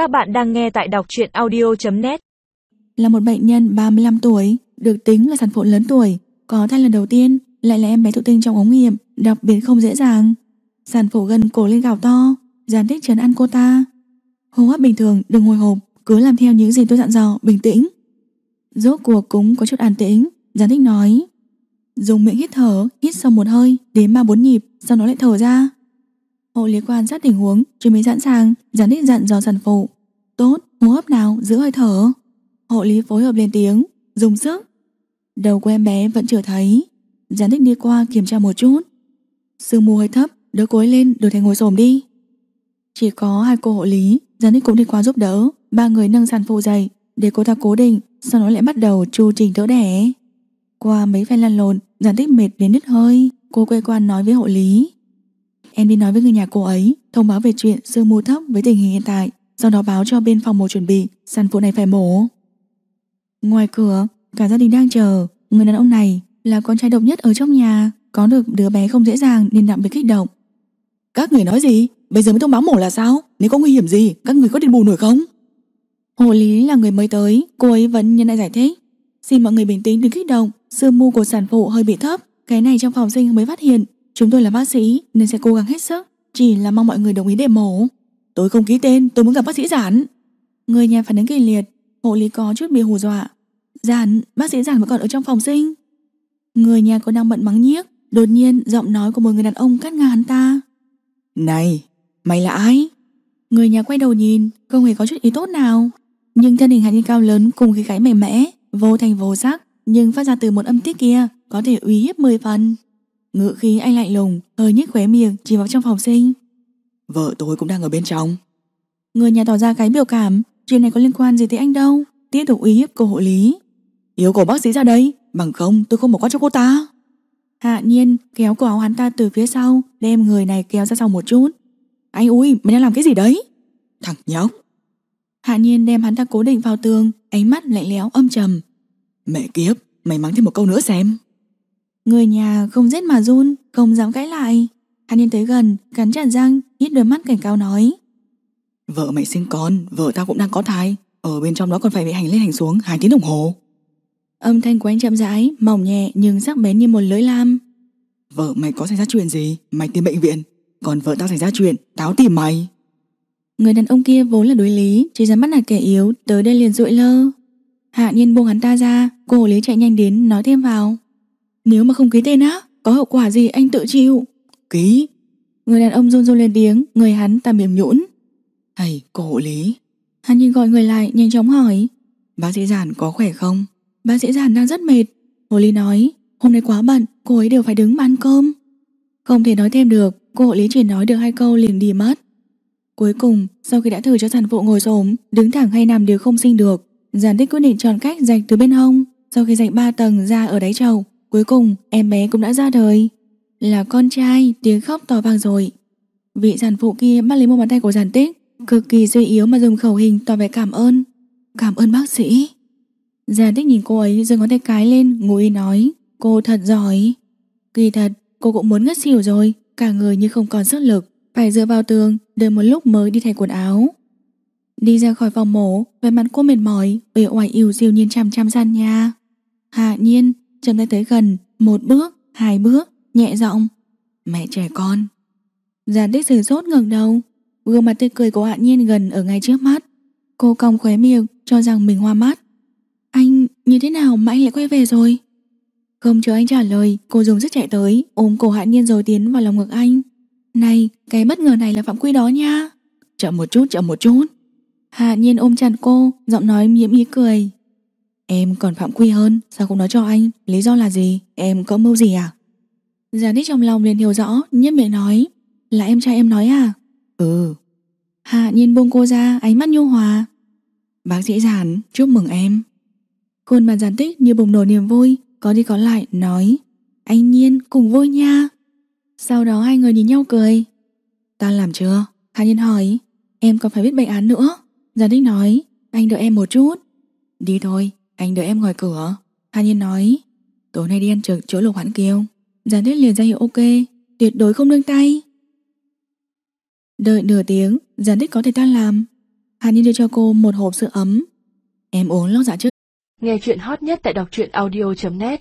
Các bạn đang nghe tại đọc truyện audio.net Là một bệnh nhân 35 tuổi, được tính là sản phụ lớn tuổi, có thai lần đầu tiên, lại là em bé thụ tinh trong ống nghiệm, đặc biệt không dễ dàng. Sản phụ gần cổ lên gào to, gián tích trấn ăn cô ta. Hô hấp bình thường, đừng hồi hộp, cứ làm theo những gì tôi dặn dò, bình tĩnh. Rốt cuộc cũng có chút an tĩnh, gián tích nói. Dùng miệng hít thở, hít sâu một hơi, đến ba bốn nhịp, sau đó lại thở ra. Hộ lý quan sát tình huống, chuẩn bị sẵn sàng, gián thích dặn dò sản phụ. Tốt, hô hấp nào, giữ hơi thở. Hộ lý phối hợp lên tiếng, dùng sức. Đầu của em bé vẫn chưa thấy. Gián đích đi qua kiểm tra một chút. Sương mù hơi thấp, đỡ cối lên, đổi thành ngồi xổm đi. Chỉ có hai cô hộ lý, gián đích cũng đi qua giúp đỡ. Ba người nâng sản phụ dậy, để cô ta cố định, sau đó lại bắt đầu chu trình đỡ đẻ. Qua mấy phen lăn lộn, gián đích mệt đến nứt hơi. Cô quay qua nói với hộ lý. Em đi nói với người nhà cô ấy Thông báo về chuyện sương mù thấp với tình hình hiện tại Sau đó báo cho bên phòng mổ chuẩn bị Sản phụ này phải mổ. Ngoài cửa cả gia đình đang chờ. Người đàn ông này là con trai độc nhất ở trong nhà Có được đứa bé không dễ dàng Nên đặc biệt kích động. Các người nói gì? Bây giờ mới thông báo mổ là sao? Nếu có nguy hiểm gì Các người có đền bù nổi không? Hồ lý là người mới tới Cô ấy vẫn nhân lại giải thích. Xin mọi người bình tĩnh đừng kích động Sương mù của sản phụ hơi bị thấp Cái này trong phòng sinh mới phát hiện Chúng tôi là bác sĩ nên sẽ cố gắng hết sức Chỉ là mong mọi người đồng ý để mổ. Tôi không ký tên, tôi muốn gặp bác sĩ giản. Người nhà phản ứng kỳ liệt Hộ lý có chút bị hù dọa. Giản, bác sĩ giản vẫn còn ở trong phòng sinh. Người nhà còn đang bận mắng nhiếc Đột nhiên giọng nói của một người đàn ông cắt ngang hắn ta. Này, mày là ai? Người nhà quay đầu nhìn Không hề có chút ý tốt nào. Nhưng thân hình hắn nhiên cao lớn cùng khí khái mềm mẽ Vô thành vô sắc Nhưng phát ra từ một âm tiết kia Có thể uy hiếp 10 phần Ngữ khí anh lạnh lùng, hơi nhếch khóe miệng chỉ vào trong phòng sinh. Vợ tôi cũng đang ở bên trong. Người nhà tỏ ra cái biểu cảm, chuyện này có liên quan gì tới anh đâu. Tiếp tục uy hiếp cô hộ lý. Yêu cầu bác sĩ ra đây, bằng không tôi không bỏ qua cho cô ta. Hạ nhiên kéo cổ áo hắn ta từ phía sau, đem người này kéo ra sau một chút. Anh ui, mày đang làm cái gì đấy? Thằng nhóc. Hạ nhiên đem hắn ta cố định vào tường, ánh mắt lạnh lẽo âm trầm. Mẹ kiếp, mày mắng thêm một câu nữa xem. Người nhà không rét mà run Không dám cãi lại. Hắn nhìn tới gần, cắn chặt răng Hít đôi mắt cảnh cáo nói. Vợ mày sinh con, vợ tao cũng đang có thai Ở bên trong đó còn phải bị hành lên hành xuống hai tiếng đồng hồ. Âm thanh của anh chậm rãi Mỏng nhẹ nhưng sắc bén như một lưỡi lam. Vợ mày có xảy ra chuyện gì? Mày tìm bệnh viện. Còn vợ tao xảy ra chuyện, tao tìm mày. Người đàn ông kia vốn là đối lý Chỉ dám bắt nạt kẻ yếu, tới đây liền rụi lơ. Hạ nhiên buông hắn ta ra Cô lý chạy nhanh đến nói thêm vào nếu mà không ký tên á Có hậu quả gì anh tự chịu? Ký. Người đàn ông run run lên tiếng Người hắn ta mềm nhũn. Hay cô hộ lý. Hắn nhìn gọi người lại nhanh chóng hỏi. Bác sĩ giản có khỏe không? Bác sĩ giản đang rất mệt. Hồ lý nói Hôm nay quá bận Cô ấy đều phải đứng ăn cơm. Không thể nói thêm được Cô hộ lý chỉ nói được hai câu liền đi mất. Cuối cùng Sau khi đã thử cho sản phụ ngồi xổm Đứng thẳng hay nằm đều không sinh được. Giản tích quyết định chọn cách rạch từ bên hông. Sau khi rạch ba tầng ra ở đáy chậu Cuối cùng, em bé cũng đã ra đời. Là con trai, tiếng khóc to vang rồi. Vị giản phụ kia bắt lấy một bàn tay của giản tích, Cực kỳ suy yếu mà dùng khẩu hình tỏ vẻ cảm ơn. Cảm ơn bác sĩ. Giản tích nhìn cô ấy, giơ ngón tay cái lên Ngồi nói, Cô thật giỏi. Kỳ thật, cô cũng muốn ngất xỉu rồi, Cả người như không còn sức lực, Phải dựa vào tường đợi một lúc mới đi thay quần áo. Đi ra khỏi phòng mổ Về mặt cô mệt mỏi, Uể oải yêu siêu nhiên chằm chằm gian nhà. Hạ nhiên chậm tay tới gần, một bước, hai bước, nhẹ giọng. Mẹ trẻ con. Giàn tích sử sốt ngẩng đầu, gương mặt tươi cười của hạ nhiên gần ở ngay trước mắt. Cô cong khóe miệng, cho rằng mình hoa mắt. Anh, như thế nào mà anh lại quay về rồi? Không chờ anh trả lời, cô dùng sức chạy tới, ôm cổ hạ nhiên rồi tiến vào lòng ngực anh. Này, cái bất ngờ này là phạm quy đó nha. Chậm một chút, chậm một chút. Hạ nhiên ôm chặt cô, giọng nói nhiễm ý cười. Em còn phạm quy hơn Sao không nói cho anh Lý do là gì? Em có mưu gì à? Già đích trong lòng liền hiểu rõ Nhất miệng nói Là em trai em nói à? Ừ. Hạ nhiên buông cô ra Ánh mắt nhu hòa. Bác sĩ giản chúc mừng em. Khuôn mặt giản tích như bùng nổ niềm vui Có đi có lại nói Anh nhiên cùng vui nha. Sau đó hai người nhìn nhau cười. Ta làm chưa? Hạ nhiên hỏi Em còn phải biết bệnh án nữa? Giản tích nói Anh đợi em một chút. Đi thôi anh đợi em ngoài cửa. Hà Nhiên nói, Tối nay đi ăn trực chỗ Lục Hoãn Kiều Giàn Tuyết liền ra hiệu ok, Tuyệt đối không nương tay. Đợi nửa tiếng Giàn Tuyết có thể tan làm. Hà Nhiên đưa cho cô một hộp sữa ấm. Em uống lót dạ trước. Nghe chuyện hot nhất tại đọc truyện audio.net